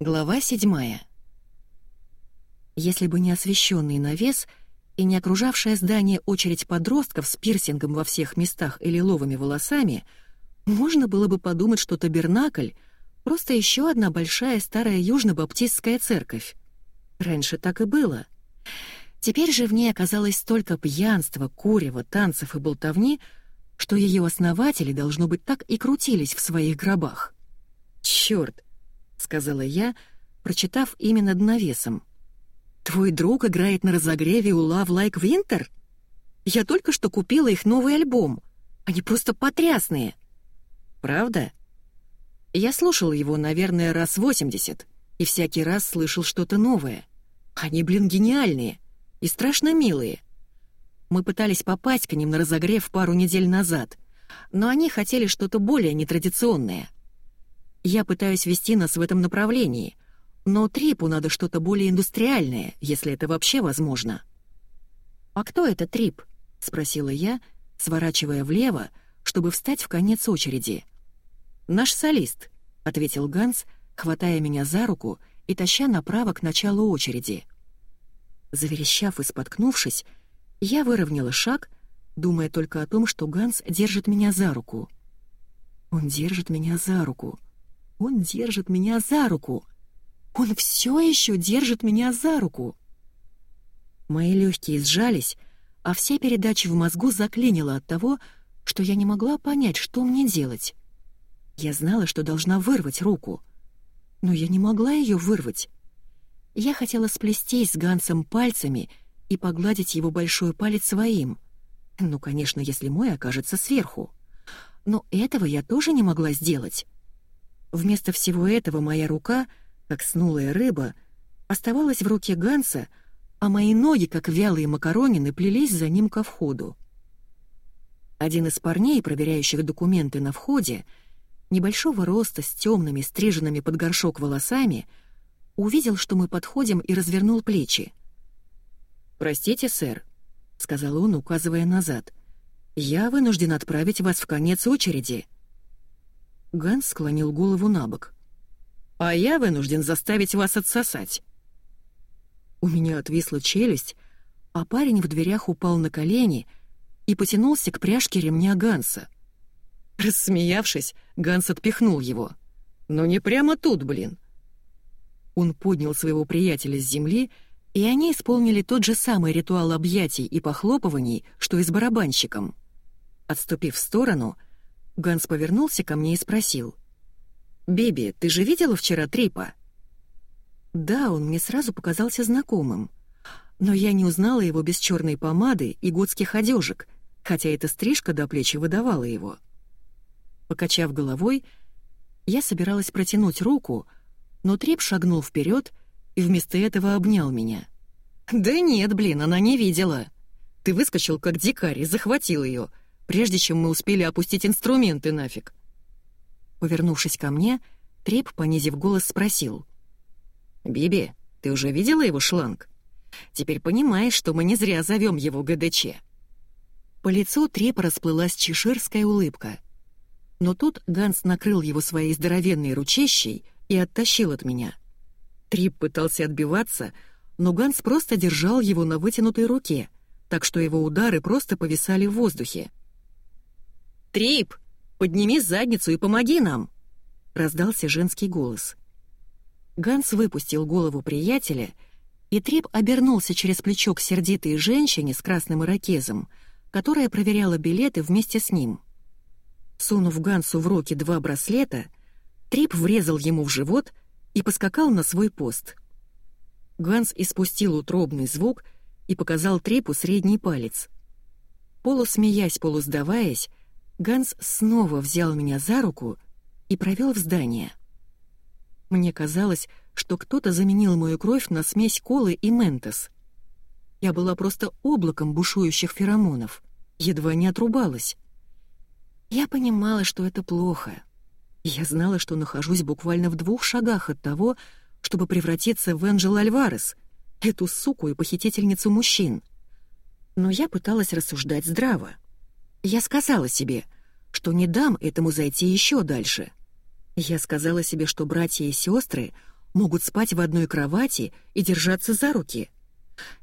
Глава седьмая. Если бы не освещенный навес и не окружавшая здание очередь подростков с пирсингом во всех местах и лиловыми волосами, можно было бы подумать, что табернакль — просто еще одна большая старая южно-баптистская церковь. Раньше так и было. Теперь же в ней оказалось столько пьянства, курева, танцев и болтовни, что ее основатели, должно быть, так и крутились в своих гробах. Черт! — сказала я, прочитав имя над навесом. «Твой друг играет на разогреве у Love Like Winter? Я только что купила их новый альбом. Они просто потрясные!» «Правда?» Я слушал его, наверное, раз 80, и всякий раз слышал что-то новое. Они, блин, гениальные и страшно милые. Мы пытались попасть к ним на разогрев пару недель назад, но они хотели что-то более нетрадиционное — я пытаюсь вести нас в этом направлении, но Трипу надо что-то более индустриальное, если это вообще возможно». «А кто это Трип?» — спросила я, сворачивая влево, чтобы встать в конец очереди. «Наш солист», — ответил Ганс, хватая меня за руку и таща направо к началу очереди. Заверещав и споткнувшись, я выровняла шаг, думая только о том, что Ганс держит меня за руку. Он держит меня за руку. Он держит меня за руку. Он все еще держит меня за руку. Мои легкие сжались, а все передачи в мозгу заклинило от того, что я не могла понять, что мне делать. Я знала, что должна вырвать руку, но я не могла ее вырвать. Я хотела сплестись с Гансом пальцами и погладить его большой палец своим. Ну, конечно, если мой окажется сверху. Но этого я тоже не могла сделать. Вместо всего этого моя рука, как снулая рыба, оставалась в руке Ганса, а мои ноги, как вялые макаронины, плелись за ним ко входу. Один из парней, проверяющих документы на входе, небольшого роста с темными, стриженными под горшок волосами, увидел, что мы подходим, и развернул плечи. «Простите, сэр», — сказал он, указывая назад, — «я вынужден отправить вас в конец очереди». Ганс склонил голову на бок. «А я вынужден заставить вас отсосать». У меня отвисла челюсть, а парень в дверях упал на колени и потянулся к пряжке ремня Ганса. Рассмеявшись, Ганс отпихнул его. «Ну не прямо тут, блин!» Он поднял своего приятеля с земли, и они исполнили тот же самый ритуал объятий и похлопываний, что и с барабанщиком. Отступив в сторону, Ганс повернулся ко мне и спросил. «Биби, ты же видела вчера Трипа?» Да, он мне сразу показался знакомым. Но я не узнала его без черной помады и готских одежек, хотя эта стрижка до плечи выдавала его. Покачав головой, я собиралась протянуть руку, но Трип шагнул вперед и вместо этого обнял меня. «Да нет, блин, она не видела. Ты выскочил как дикарь и захватил ее, прежде чем мы успели опустить инструменты нафиг. Повернувшись ко мне, Треп, понизив голос, спросил. «Биби, ты уже видела его шланг? Теперь понимаешь, что мы не зря зовем его ГДЧ». По лицу Трепа расплылась чеширская улыбка. Но тут Ганс накрыл его своей здоровенной ручищей и оттащил от меня. Трип пытался отбиваться, но Ганс просто держал его на вытянутой руке, так что его удары просто повисали в воздухе. «Трип, подними задницу и помоги нам!» — раздался женский голос. Ганс выпустил голову приятеля, и Трип обернулся через плечо к сердитой женщине с красным ирокезом, которая проверяла билеты вместе с ним. Сунув Гансу в руки два браслета, Трип врезал ему в живот и поскакал на свой пост. Ганс испустил утробный звук и показал Трипу средний палец. Полусмеясь, полусдаваясь, Ганс снова взял меня за руку и провел в здание. Мне казалось, что кто-то заменил мою кровь на смесь колы и ментос. Я была просто облаком бушующих феромонов, едва не отрубалась. Я понимала, что это плохо. Я знала, что нахожусь буквально в двух шагах от того, чтобы превратиться в Энджел Альварес, эту суку и похитительницу мужчин. Но я пыталась рассуждать здраво. Я сказала себе, что не дам этому зайти еще дальше. Я сказала себе, что братья и сестры могут спать в одной кровати и держаться за руки.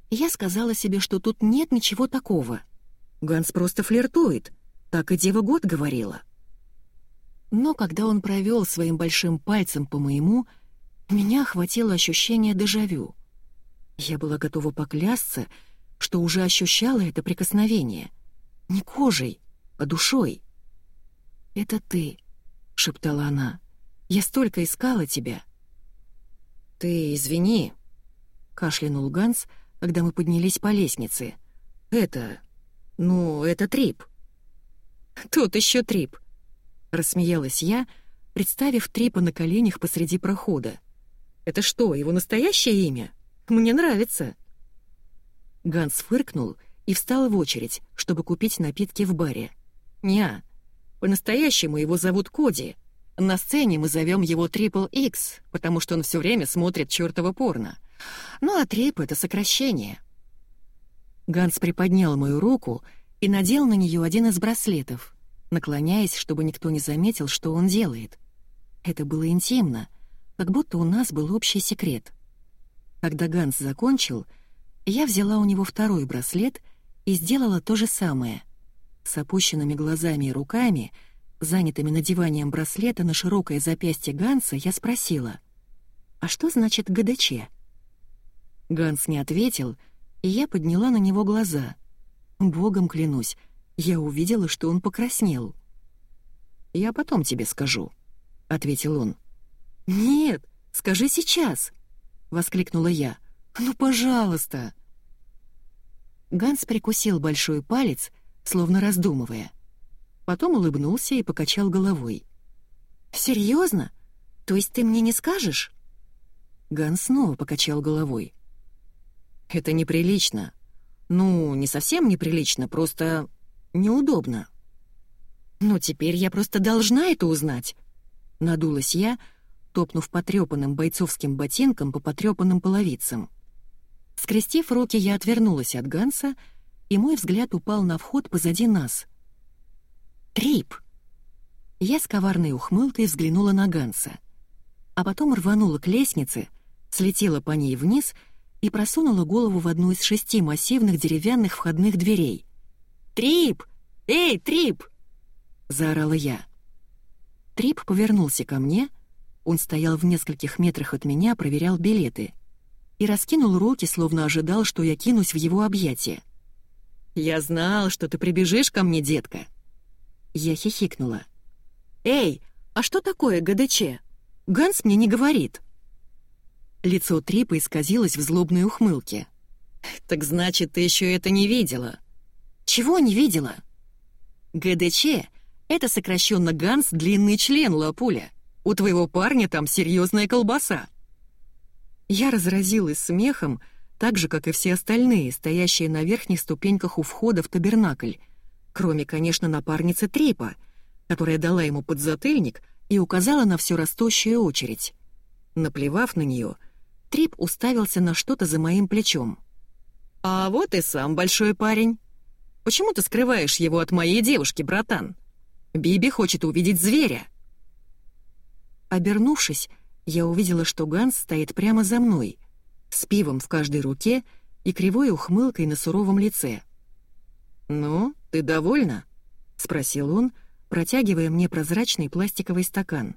Я сказала себе, что тут нет ничего такого. Ганс просто флиртует, так и Дева Год говорила. Но когда он провел своим большим пальцем по моему, меня охватило ощущение дежавю. Я была готова поклясться, что уже ощущала это прикосновение. Не кожей, а душой. «Это ты», — шептала она. «Я столько искала тебя». «Ты извини», — кашлянул Ганс, когда мы поднялись по лестнице. «Это... ну, это Трип». «Тут еще Трип», — рассмеялась я, представив Трипа на коленях посреди прохода. «Это что, его настоящее имя? Мне нравится». Ганс фыркнул и встал в очередь, чтобы купить напитки в баре. «Неа, по-настоящему его зовут Коди. На сцене мы зовем его Трипл Икс, потому что он все время смотрит чертово порно. Ну а Трип — это сокращение». Ганс приподнял мою руку и надел на нее один из браслетов, наклоняясь, чтобы никто не заметил, что он делает. Это было интимно, как будто у нас был общий секрет. Когда Ганс закончил, я взяла у него второй браслет и сделала то же самое. С опущенными глазами и руками, занятыми надеванием браслета на широкое запястье Ганса, я спросила, «А что значит ГДЧ?» Ганс не ответил, и я подняла на него глаза. Богом клянусь, я увидела, что он покраснел. «Я потом тебе скажу», — ответил он. «Нет, скажи сейчас!» — воскликнула я. «Ну, пожалуйста!» Ганс прикусил большой палец, словно раздумывая. Потом улыбнулся и покачал головой. «Серьезно? То есть ты мне не скажешь?» Ганс снова покачал головой. «Это неприлично. Ну, не совсем неприлично, просто неудобно». «Но теперь я просто должна это узнать», — надулась я, топнув потрепанным бойцовским ботинком по потрепанным половицам. Скрестив руки, я отвернулась от Ганса, и мой взгляд упал на вход позади нас. «Трип!» Я с коварной ухмылкой взглянула на Ганса, а потом рванула к лестнице, слетела по ней вниз и просунула голову в одну из шести массивных деревянных входных дверей. «Трип! Эй, Трип!» — заорала я. Трип повернулся ко мне, он стоял в нескольких метрах от меня, проверял билеты — и раскинул руки, словно ожидал, что я кинусь в его объятия. «Я знал, что ты прибежишь ко мне, детка!» Я хихикнула. «Эй, а что такое ГДЧ? Ганс мне не говорит!» Лицо Трипа исказилось в злобной ухмылке. «Так значит, ты еще это не видела?» «Чего не видела?» «ГДЧ — это сокращенно Ганс длинный член, Лапуля. У твоего парня там серьезная колбаса. Я разразилась смехом, так же, как и все остальные, стоящие на верхних ступеньках у входа в табернакль, кроме, конечно, напарницы Трипа, которая дала ему подзатыльник и указала на всю растущую очередь. Наплевав на нее, Трип уставился на что-то за моим плечом. «А вот и сам большой парень. Почему ты скрываешь его от моей девушки, братан? Биби хочет увидеть зверя». Обернувшись, я увидела, что Ганс стоит прямо за мной, с пивом в каждой руке и кривой ухмылкой на суровом лице. «Ну, ты довольна?» — спросил он, протягивая мне прозрачный пластиковый стакан.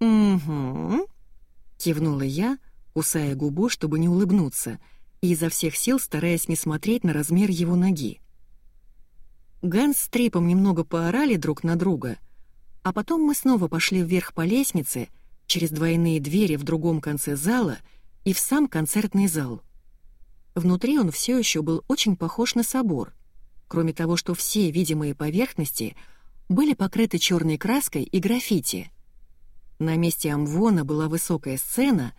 «Угу», — кивнула я, кусая губу, чтобы не улыбнуться, и изо всех сил стараясь не смотреть на размер его ноги. Ганс с Трипом немного поорали друг на друга, а потом мы снова пошли вверх по лестнице — через двойные двери в другом конце зала и в сам концертный зал. Внутри он все еще был очень похож на собор, кроме того, что все видимые поверхности были покрыты черной краской и граффити. На месте амвона была высокая сцена,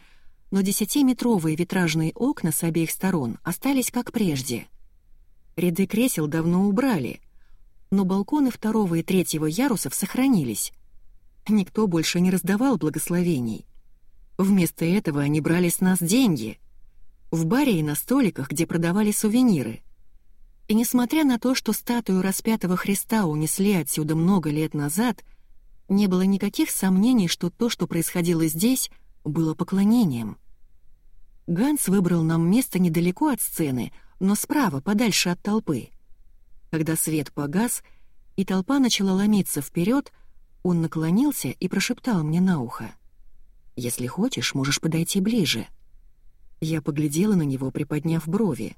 но десятиметровые витражные окна с обеих сторон остались как прежде. Ряды кресел давно убрали, но балконы второго и третьего ярусов сохранились — Никто больше не раздавал благословений. Вместо этого они брали с нас деньги. В баре и на столиках, где продавали сувениры. И несмотря на то, что статую распятого Христа унесли отсюда много лет назад, не было никаких сомнений, что то, что происходило здесь, было поклонением. Ганс выбрал нам место недалеко от сцены, но справа, подальше от толпы. Когда свет погас, и толпа начала ломиться вперед, он наклонился и прошептал мне на ухо. «Если хочешь, можешь подойти ближе». Я поглядела на него, приподняв брови.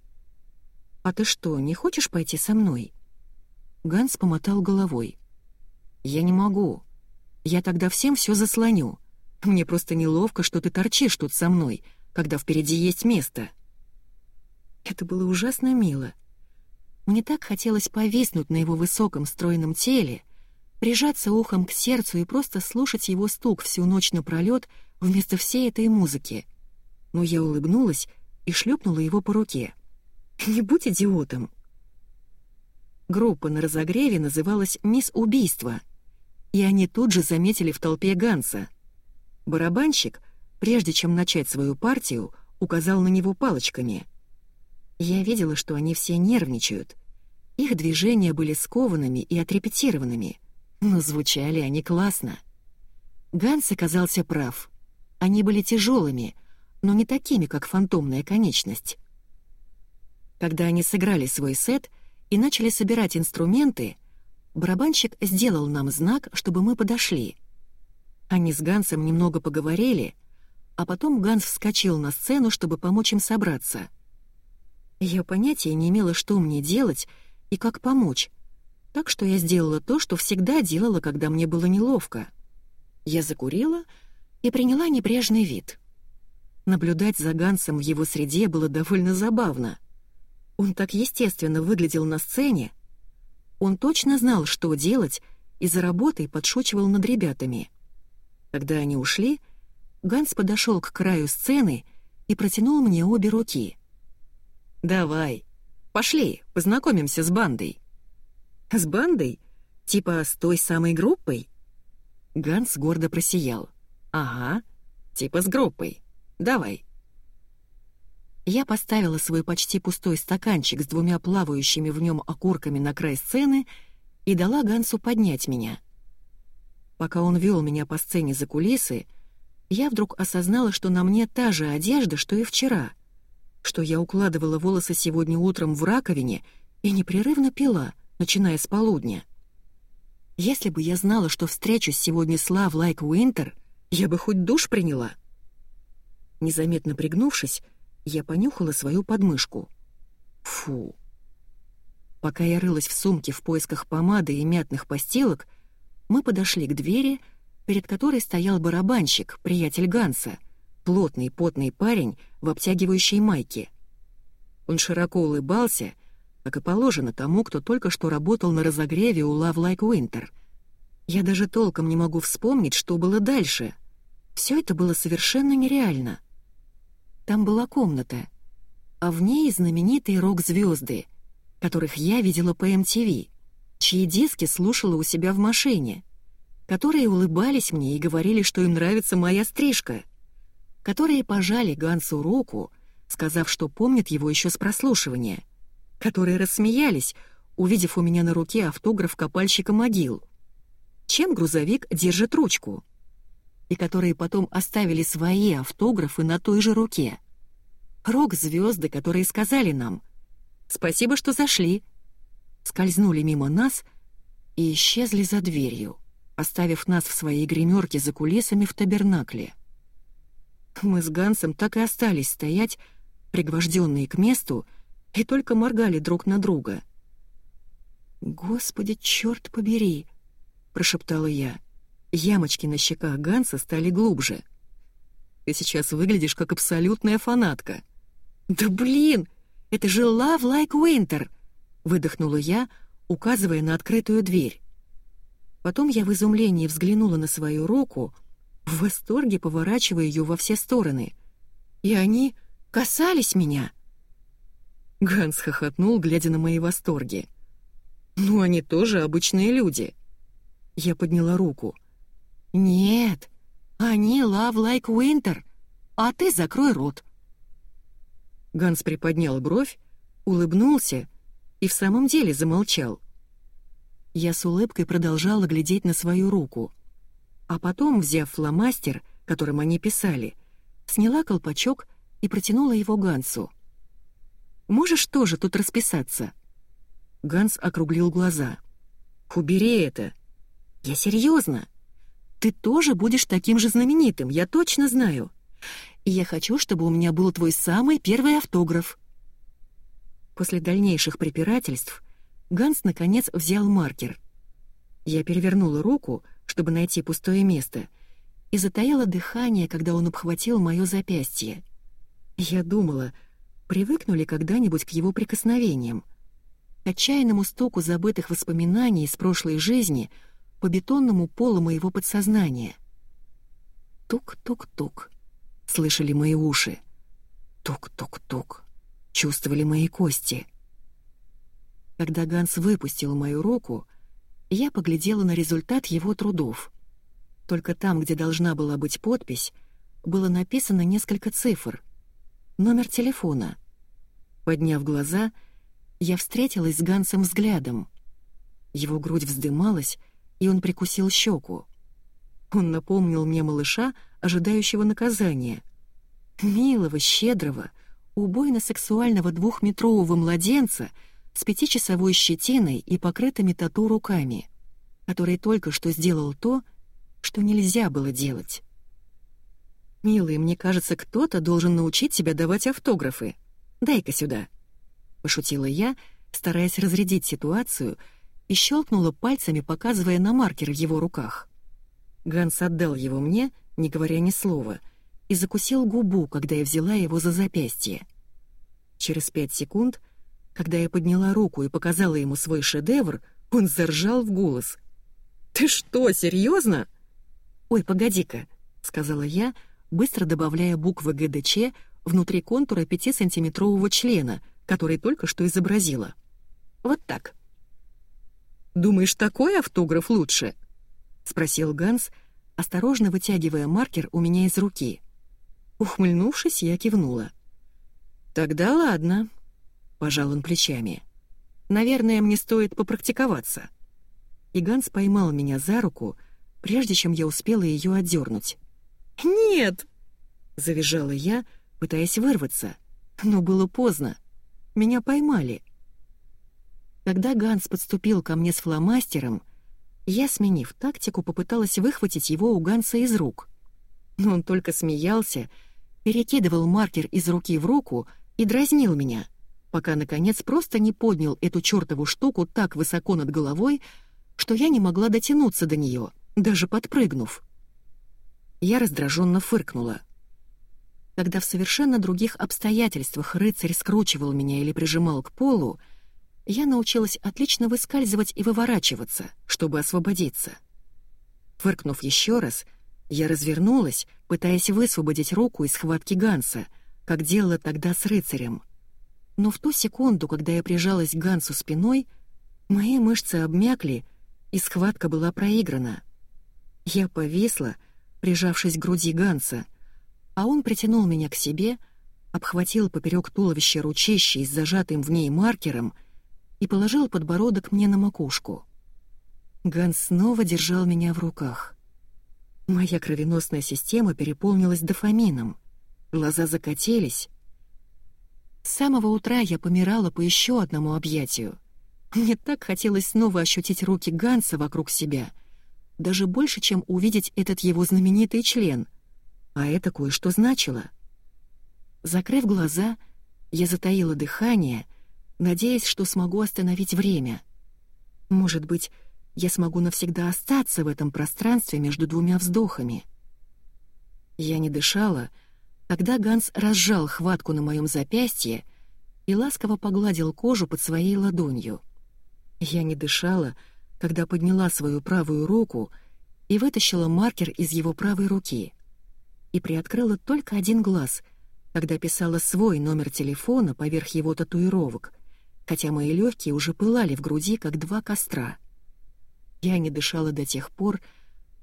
«А ты что, не хочешь пойти со мной?» Ганс помотал головой. «Я не могу. Я тогда всем все заслоню. Мне просто неловко, что ты торчишь тут со мной, когда впереди есть место». Это было ужасно мило. Мне так хотелось повиснуть на его высоком стройном теле, прижаться ухом к сердцу и просто слушать его стук всю ночь напролёт вместо всей этой музыки. Но я улыбнулась и шлепнула его по руке. «Не будь идиотом!» Группа на разогреве называлась «Мисс Убийство», и они тут же заметили в толпе Ганса. Барабанщик, прежде чем начать свою партию, указал на него палочками. Я видела, что они все нервничают. Их движения были скованными и отрепетированными, но звучали они классно. Ганс оказался прав. Они были тяжелыми, но не такими, как фантомная конечность. Когда они сыграли свой сет и начали собирать инструменты, барабанщик сделал нам знак, чтобы мы подошли. Они с Гансом немного поговорили, а потом Ганс вскочил на сцену, чтобы помочь им собраться. Я понятия не имела, что мне делать и как помочь, так что я сделала то, что всегда делала, когда мне было неловко. Я закурила и приняла небрежный вид. Наблюдать за Гансом в его среде было довольно забавно. Он так естественно выглядел на сцене. Он точно знал, что делать, и за работой подшучивал над ребятами. Когда они ушли, Ганс подошел к краю сцены и протянул мне обе руки. «Давай, пошли, познакомимся с бандой». «С бандой? Типа с той самой группой?» Ганс гордо просиял. «Ага, типа с группой. Давай». Я поставила свой почти пустой стаканчик с двумя плавающими в нем окурками на край сцены и дала Гансу поднять меня. Пока он вел меня по сцене за кулисы, я вдруг осознала, что на мне та же одежда, что и вчера, что я укладывала волосы сегодня утром в раковине и непрерывно пила, начиная с полудня. Если бы я знала, что встречусь сегодня с Love Like Winter, я бы хоть душ приняла. Незаметно пригнувшись, я понюхала свою подмышку. Фу. Пока я рылась в сумке в поисках помады и мятных постилок, мы подошли к двери, перед которой стоял барабанщик, приятель Ганса, плотный потный парень в обтягивающей майке. Он широко улыбался, как и положено тому, кто только что работал на разогреве у Love Like Winter. Я даже толком не могу вспомнить, что было дальше. Все это было совершенно нереально. Там была комната, а в ней знаменитые рок-звезды, которых я видела по MTV, чьи диски слушала у себя в машине, которые улыбались мне и говорили, что им нравится моя стрижка, которые пожали Гансу руку, сказав, что помнят его еще с прослушивания, которые рассмеялись, увидев у меня на руке автограф копальщика могил. Чем грузовик держит ручку? и которые потом оставили свои автографы на той же руке. Рок-звезды, которые сказали нам «Спасибо, что зашли», скользнули мимо нас и исчезли за дверью, оставив нас в своей гримерке за кулисами в табернакле. Мы с Гансом так и остались стоять, пригвожденные к месту, и только моргали друг на друга. «Господи, черт побери!» — прошептала я. Ямочки на щеках Ганса стали глубже. «Ты сейчас выглядишь как абсолютная фанатка». «Да блин! Это же Love Like Winter!» — выдохнула я, указывая на открытую дверь. Потом я в изумлении взглянула на свою руку, в восторге поворачивая ее во все стороны. И они касались меня. Ганс хохотнул, глядя на мои восторги. «Ну, они тоже обычные люди». Я подняла руку — «Нет, они love like winter, а ты закрой рот». Ганс приподнял бровь, улыбнулся и в самом деле замолчал. Я с улыбкой продолжала глядеть на свою руку, а потом, взяв фломастер, которым они писали, сняла колпачок и протянула его Гансу. «Можешь тоже тут расписаться?» Ганс округлил глаза. «Убери это!» «Я серьезно. Ты тоже будешь таким же знаменитым, я точно знаю. И я хочу, чтобы у меня был твой самый первый автограф». После дальнейших препирательств Ганс наконец взял маркер. Я перевернула руку, чтобы найти пустое место, и затаяла дыхание, когда он обхватил моё запястье. Я думала, привыкну ли когда-нибудь к его прикосновениям, к отчаянному стоку забытых воспоминаний из прошлой жизни по бетонному полу моего подсознания. Тук-тук-тук, слышали мои уши. Тук-тук-тук, чувствовали мои кости. Когда Ганс выпустил мою руку, я поглядела на результат его трудов. Только там, где должна была быть подпись, было написано несколько цифр. Номер телефона. Подняв глаза, я встретилась с Гансом взглядом. Его грудь вздымалась, и он прикусил щеку. Он напомнил мне малыша, ожидающего наказания. Милого, щедрого, убойно-сексуального двухметрового младенца — с пятичасовой щетиной и покрытыми тату руками, который только что сделал то, что нельзя было делать. «Милый, мне кажется, кто-то должен научить тебя давать автографы. Дай-ка сюда», — пошутила я, стараясь разрядить ситуацию, и щелкнула пальцами, показывая на маркер в его руках. Ганс отдал его мне, не говоря ни слова, и закусил губу, когда я взяла его за запястье. Через пять секунд когда я подняла руку и показала ему свой шедевр, он заржал в голос. «Ты что, серьезно?» «Ой, погоди-ка», — сказала я, быстро добавляя буквы ГДЧ внутри контура пятисантиметрового члена, который только что изобразила. «Вот так». «Думаешь, такой автограф лучше?» — спросил Ганс, осторожно вытягивая маркер у меня из руки. Ухмыльнувшись, я кивнула. «Тогда ладно», — пожал он плечами. «Наверное, мне стоит попрактиковаться». И Ганс поймал меня за руку, прежде чем я успела ее отдернуть. «Нет!» — завизжала я, пытаясь вырваться. Но было поздно. Меня поймали. Когда Ганс подступил ко мне с фломастером, я, сменив тактику, попыталась выхватить его у Ганса из рук. Но он только смеялся, перекидывал маркер из руки в руку и дразнил меня — пока, наконец, просто не поднял эту чертову штуку так высоко над головой, что я не могла дотянуться до нее, даже подпрыгнув. Я раздраженно фыркнула. Когда в совершенно других обстоятельствах рыцарь скручивал меня или прижимал к полу, я научилась отлично выскальзывать и выворачиваться, чтобы освободиться. Фыркнув еще раз, я развернулась, пытаясь высвободить руку из схватки Ганса, как делала тогда с рыцарем. Но в ту секунду, когда я прижалась к Гансу спиной, мои мышцы обмякли, и схватка была проиграна. Я повисла, прижавшись к груди Ганса, а он притянул меня к себе, обхватил поперек туловища ручищей с зажатым в ней маркером и положил подбородок мне на макушку. Ганс снова держал меня в руках. Моя кровеносная система переполнилась дофамином. Глаза закатились, с самого утра я помирала по еще одному объятию. Мне так хотелось снова ощутить руки Ганса вокруг себя, даже больше, чем увидеть этот его знаменитый член. А это кое-что значило. Закрыв глаза, я затаила дыхание, надеясь, что смогу остановить время. Может быть, я смогу навсегда остаться в этом пространстве между двумя вздохами. Я не дышала, Тогда Ганс разжал хватку на моем запястье и ласково погладил кожу под своей ладонью. Я не дышала, когда подняла свою правую руку и вытащила маркер из его правой руки. И приоткрыла только один глаз, когда писала свой номер телефона поверх его татуировок, хотя мои легкие уже пылали в груди, как два костра. Я не дышала до тех пор,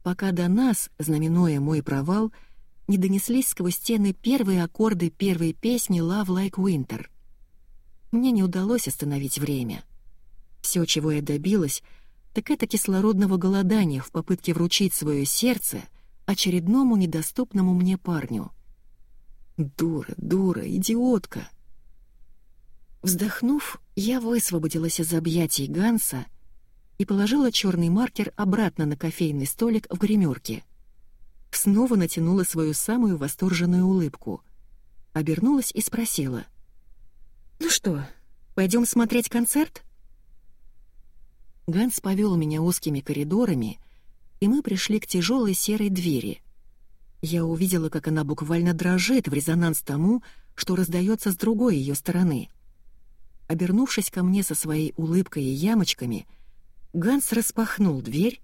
пока до нас, знаменуя мой провал, — не донеслись сквозь стены первые аккорды первой песни «Love Like Winter». Мне не удалось остановить время. Все, чего я добилась, так это кислородного голодания в попытке вручить свое сердце очередному недоступному мне парню. Дура, дура, идиотка. Вздохнув, я высвободилась из объятий Ганса и положила черный маркер обратно на кофейный столик в гримерке. Снова натянула свою самую восторженную улыбку. Обернулась и спросила. «Ну что, пойдем смотреть концерт?» Ганс повел меня узкими коридорами, и мы пришли к тяжелой серой двери. Я увидела, как она буквально дрожит в резонанс тому, что раздается с другой ее стороны — Обернувшись ко мне со своей улыбкой и ямочками, Ганс распахнул дверь,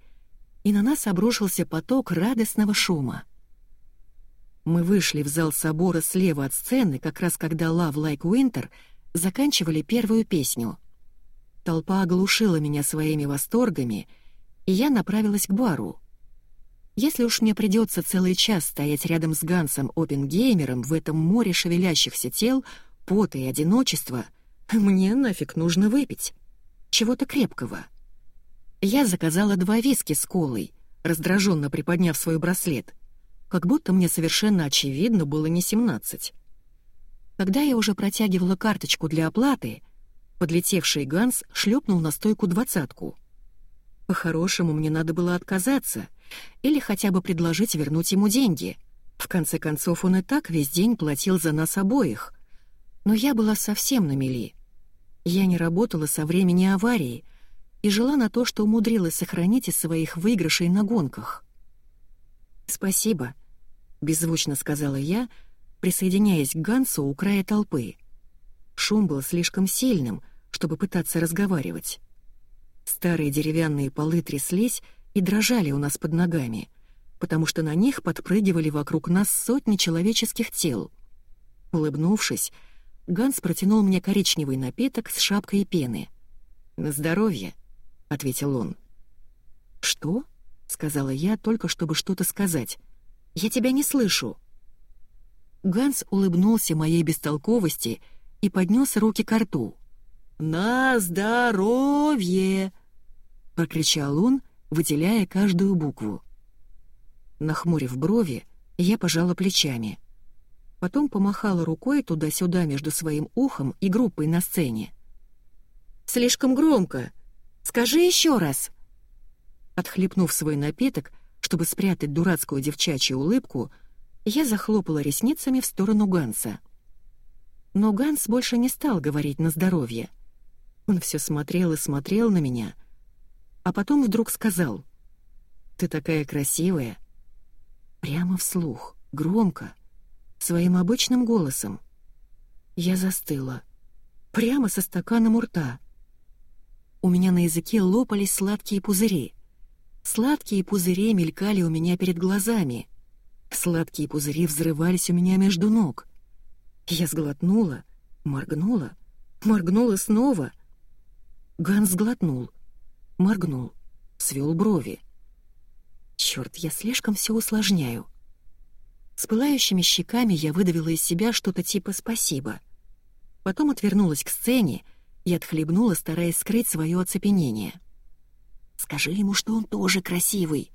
и на нас обрушился поток радостного шума. Мы вышли в зал собора слева от сцены, как раз когда Love Like Winter заканчивали первую песню. Толпа оглушила меня своими восторгами, и я направилась к бару. Если уж мне придется целый час стоять рядом с Гансом Опенгеймером в этом море шевелящихся тел, пота и одиночества — мне нафиг нужно выпить. Чего-то крепкого. Я заказала два виски с колой, раздраженно приподняв свой браслет, как будто мне совершенно очевидно было не 17. Когда я уже протягивала карточку для оплаты, подлетевший Ганс шлепнул на стойку двадцатку. По-хорошему, мне надо было отказаться или хотя бы предложить вернуть ему деньги. В конце концов, он и так весь день платил за нас обоих. Но я была совсем на мели — я не работала со времени аварии и жила на то, что умудрилась сохранить из своих выигрышей на гонках. «Спасибо», — беззвучно сказала я, присоединяясь к Гансу у края толпы. Шум был слишком сильным, чтобы пытаться разговаривать. Старые деревянные полы тряслись и дрожали у нас под ногами, потому что на них подпрыгивали вокруг нас сотни человеческих тел. Улыбнувшись, Ганс протянул мне коричневый напиток с шапкой пены. «На здоровье», — ответил он. «Что?» — сказала я, только чтобы что-то сказать. «Я тебя не слышу». Ганс улыбнулся моей бестолковости и поднес руки к рту. «На здоровье!» — прокричал он, выделяя каждую букву. Нахмурив брови, я пожала плечами — потом помахала рукой туда-сюда между своим ухом и группой на сцене. «Слишком громко! Скажи еще раз!» Отхлепнув свой напиток, чтобы спрятать дурацкую девчачью улыбку, я захлопала ресницами в сторону Ганса. Но Ганс больше не стал говорить на здоровье. Он все смотрел и смотрел на меня, а потом вдруг сказал «Ты такая красивая!» Прямо вслух, громко — своим обычным голосом. Я застыла. Прямо со стаканом у рта. У меня на языке лопались сладкие пузыри. Сладкие пузыри мелькали у меня перед глазами. Сладкие пузыри взрывались у меня между ног. Я сглотнула, моргнула, моргнула снова. Ганс сглотнул, моргнул, свел брови. Черт, я слишком все усложняю. С пылающими щеками я выдавила из себя что-то типа «спасибо». Потом отвернулась к сцене и отхлебнула, стараясь скрыть свое оцепенение. «Скажи ему, что он тоже красивый».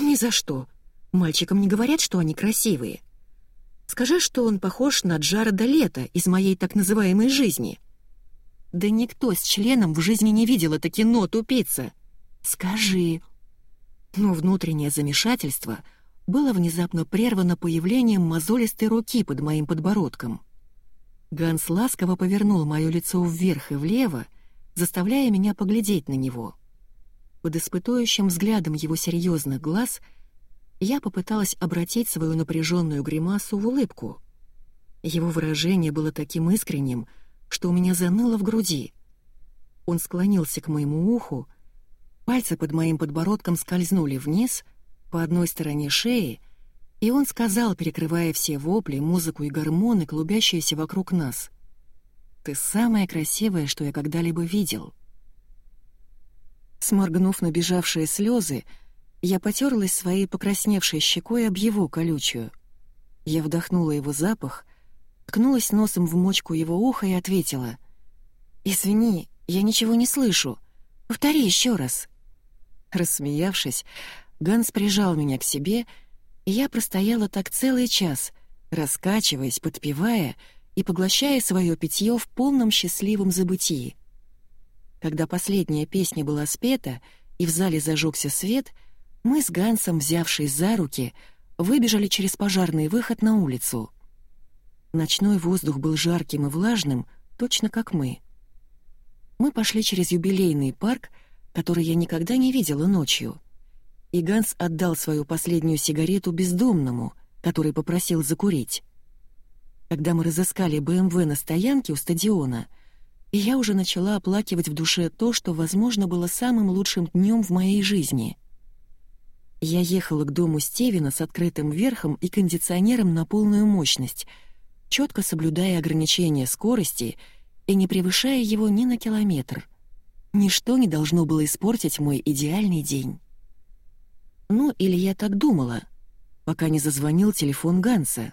«Ни за что. Мальчикам не говорят, что они красивые. Скажи, что он похож на Джареда Лето из моей так называемой жизни». «Да никто с членом в жизни не видел это кино, тупица!» «Скажи!» Но внутреннее замешательство — было внезапно прервано появлением мозолистой руки под моим подбородком. Ганс ласково повернул мое лицо вверх и влево, заставляя меня поглядеть на него. Под испытующим взглядом его серьезных глаз я попыталась обратить свою напряженную гримасу в улыбку. Его выражение было таким искренним, что у меня заныло в груди. Он склонился к моему уху, пальцы под моим подбородком скользнули вниз — по одной стороне шеи, и он сказал, перекрывая все вопли, музыку и гормоны, клубящиеся вокруг нас. «Ты самая красивая, что я когда-либо видел». Сморгнув набежавшие слезы, я потерлась своей покрасневшей щекой об его колючую. Я вдохнула его запах, ткнулась носом в мочку его уха и ответила. «Извини, я ничего не слышу. Повтори еще раз». Рассмеявшись, Ганс прижал меня к себе Я простояла так целый час, раскачиваясь, подпевая и поглощая свое питье в полном счастливом забытии. Когда последняя песня была спета и в зале зажегся свет, мы с Гансом, взявшись за руки, выбежали через пожарный выход на улицу. Ночной воздух был жарким и влажным, точно как мы. Мы пошли через юбилейный парк, который я никогда не видела ночью. И Ганс отдал свою последнюю сигарету бездомному, который попросил закурить. Когда мы разыскали БМВ на стоянке у стадиона, я уже начала оплакивать в душе то, что, возможно, было самым лучшим днем в моей жизни. Я ехала к дому Стивена с открытым верхом и кондиционером на полную мощность, четко соблюдая ограничения скорости и не превышая его ни на километр. Ничто не должно было испортить мой идеальный день. Ну, или я так думала, пока не зазвонил телефон Ганса.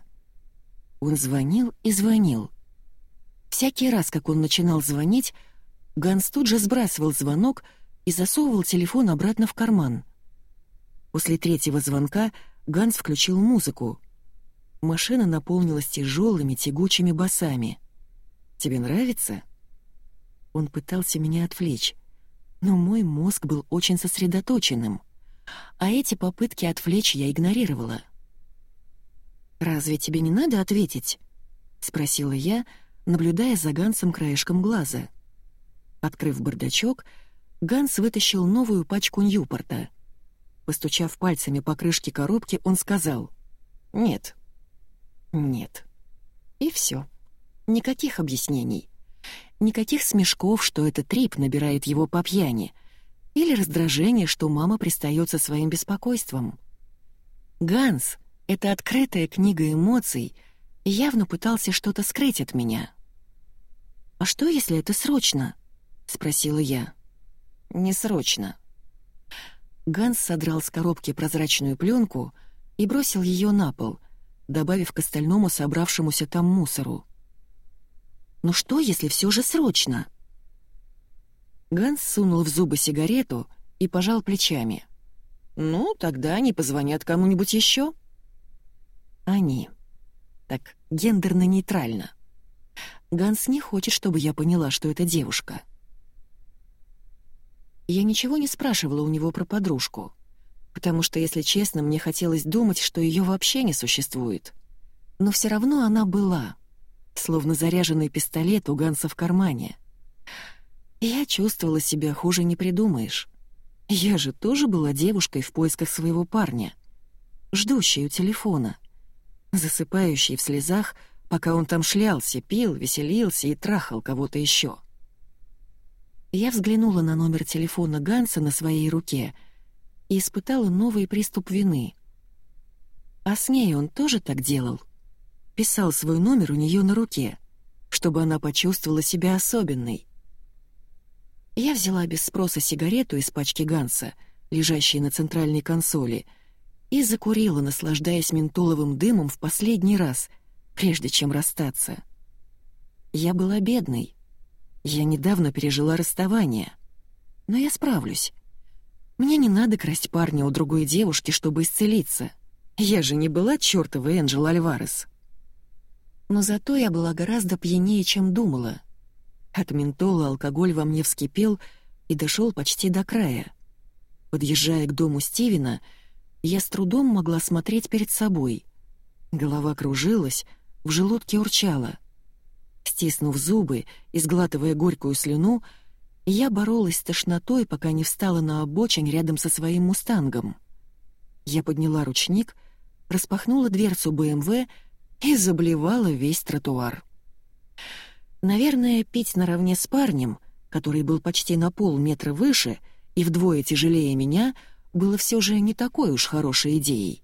Он звонил и звонил. Всякий раз, как он начинал звонить, Ганс тут же сбрасывал звонок и засовывал телефон обратно в карман. После третьего звонка Ганс включил музыку. Машина наполнилась тяжелыми тягучими басами. «Тебе нравится?» Он пытался меня отвлечь, но мой мозг был очень сосредоточенным, а эти попытки отвлечь я игнорировала. «Разве тебе не надо ответить?» — спросила я, наблюдая за Гансом краешком глаза. Открыв бардачок, Ганс вытащил новую пачку Ньюпорта. Постучав пальцами по крышке коробки, он сказал «Нет». «Нет». И все. Никаких объяснений. Никаких смешков, что этот трип набирает его по пьяни. Или раздражение, что мама пристает со своим беспокойством. Ганс — это открытая книга эмоций, явно пытался что-то скрыть от меня. «А что, если это срочно?» — спросила я. «Не срочно». Ганс содрал с коробки прозрачную пленку и бросил ее на пол, добавив к остальному собравшемуся там мусору. «Ну что, если все же срочно?» Ганс сунул в зубы сигарету и пожал плечами. «Ну, тогда они позвонят кому-нибудь еще». «Они». Так гендерно-нейтрально. Ганс не хочет, чтобы я поняла, что это девушка. Я ничего не спрашивала у него про подружку, потому что, если честно, мне хотелось думать, что ее вообще не существует. Но все равно она была, словно заряженный пистолет у Ганса в кармане. Я чувствовала себя хуже не придумаешь. Я же тоже была девушкой в поисках своего парня, ждущей у телефона, засыпающей в слезах, пока он там шлялся, пил, веселился и трахал кого-то еще. Я взглянула на номер телефона Ганса на своей руке и испытала новый приступ вины. А с ней он тоже так делал? Писал свой номер у нее на руке, чтобы она почувствовала себя особенной. Я взяла без спроса сигарету из пачки Ганса, лежащей на центральной консоли, и закурила, наслаждаясь ментоловым дымом в последний раз — прежде чем расстаться. Я была бедной. Я недавно пережила расставание. Но я справлюсь. Мне не надо красть парня у другой девушки, чтобы исцелиться. Я же не была чёртовой Энджел Альварес. Но зато я была гораздо пьянее, чем думала. От ментола алкоголь во мне вскипел и дошел почти до края. Подъезжая к дому Стивена, я с трудом могла смотреть перед собой. Голова кружилась, в желудке урчало. Стиснув зубы и сглатывая горькую слюну, я боролась с тошнотой, пока не встала на обочине рядом со своим «Мустангом». Я подняла ручник, распахнула дверцу БМВ и заблевала весь тротуар. Наверное, пить наравне с парнем, который был почти на полметра выше и вдвое тяжелее меня, было все же не такой уж хорошей идеей.